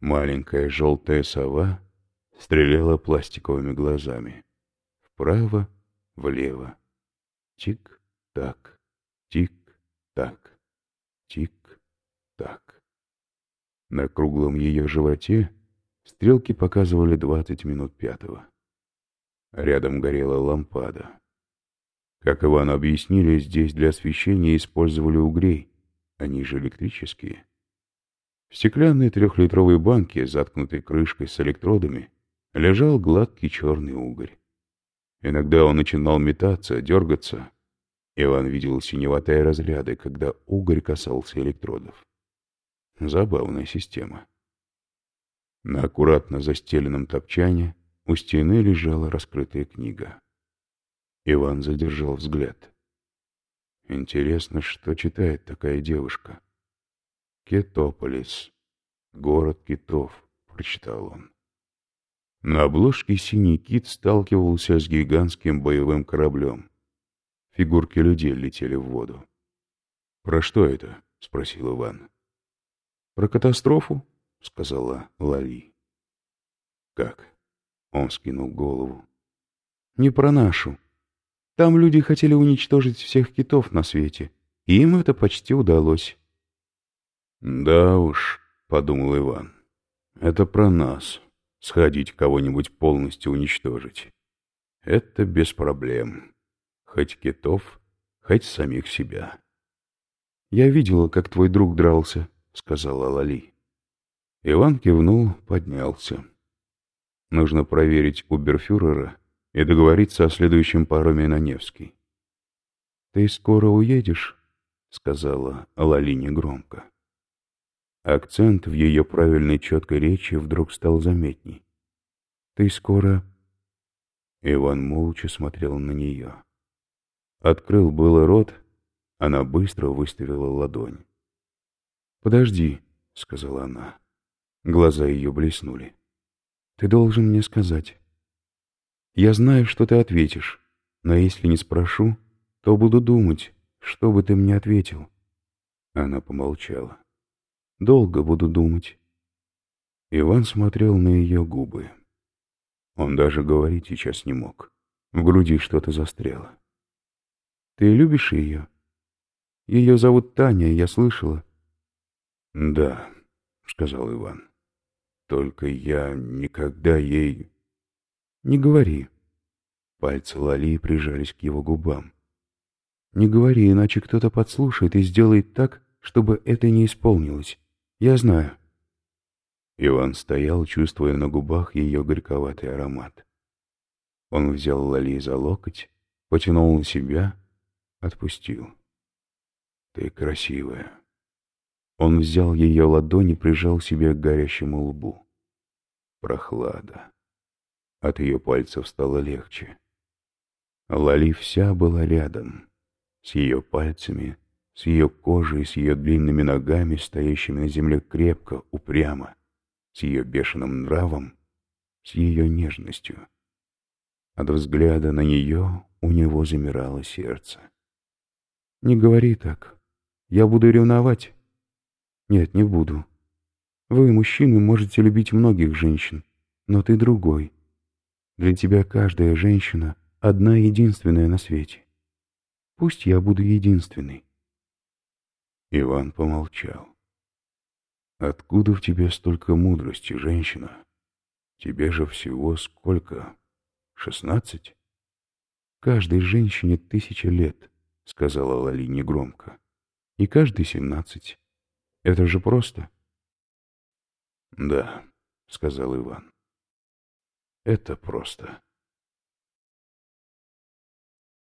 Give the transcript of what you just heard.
Маленькая желтая сова стреляла пластиковыми глазами. Вправо, влево. Тик-так, тик-так, тик-так. На круглом ее животе стрелки показывали двадцать минут пятого. Рядом горела лампада. Как Ивану объяснили, здесь для освещения использовали угрей, они же электрические. В стеклянной трехлитровой банке, заткнутой крышкой с электродами, лежал гладкий черный угорь. Иногда он начинал метаться, дергаться. Иван видел синеватые разряды, когда угорь касался электродов. Забавная система. На аккуратно застеленном топчане у стены лежала раскрытая книга. Иван задержал взгляд. Интересно, что читает такая девушка. «Кетополис. Город китов», — прочитал он. На обложке синий кит сталкивался с гигантским боевым кораблем. Фигурки людей летели в воду. «Про что это?» — спросил Иван. «Про катастрофу», — сказала Лали. «Как?» — он скинул голову. «Не про нашу. Там люди хотели уничтожить всех китов на свете, и им это почти удалось». «Да уж», — подумал Иван, — «это про нас» сходить кого-нибудь полностью уничтожить. Это без проблем. Хоть китов, хоть самих себя. «Я видела, как твой друг дрался», — сказала Лали. Иван кивнул, поднялся. Нужно проверить уберфюрера и договориться о следующем пароме на Невский. «Ты скоро уедешь?» — сказала Лали негромко. Акцент в ее правильной четкой речи вдруг стал заметней. «Ты скоро...» Иван молча смотрел на нее. Открыл было рот, она быстро выставила ладонь. «Подожди», — сказала она. Глаза ее блеснули. «Ты должен мне сказать. Я знаю, что ты ответишь, но если не спрошу, то буду думать, что бы ты мне ответил». Она помолчала. Долго буду думать. Иван смотрел на ее губы. Он даже говорить сейчас не мог. В груди что-то застряло. «Ты любишь ее?» «Ее зовут Таня, я слышала». «Да», — сказал Иван. «Только я никогда ей...» «Не говори». Пальцы Лали прижались к его губам. «Не говори, иначе кто-то подслушает и сделает так, чтобы это не исполнилось. Я знаю. Иван стоял, чувствуя на губах ее горьковатый аромат. Он взял Лали за локоть, потянул на себя, отпустил. «Ты красивая». Он взял ее ладони, прижал себе к горящему лбу. Прохлада. От ее пальцев стало легче. Лали вся была рядом, с ее пальцами, с ее кожей, с ее длинными ногами, стоящими на земле крепко, упрямо, с ее бешеным нравом, с ее нежностью. От взгляда на нее у него замирало сердце. «Не говори так. Я буду ревновать». «Нет, не буду. Вы, мужчины, можете любить многих женщин, но ты другой. Для тебя каждая женщина одна единственная на свете. Пусть я буду единственной. Иван помолчал. «Откуда в тебе столько мудрости, женщина? Тебе же всего сколько? Шестнадцать?» «Каждой женщине тысяча лет», — сказала Лали негромко. «И каждый семнадцать. Это же просто». «Да», — сказал Иван. «Это просто».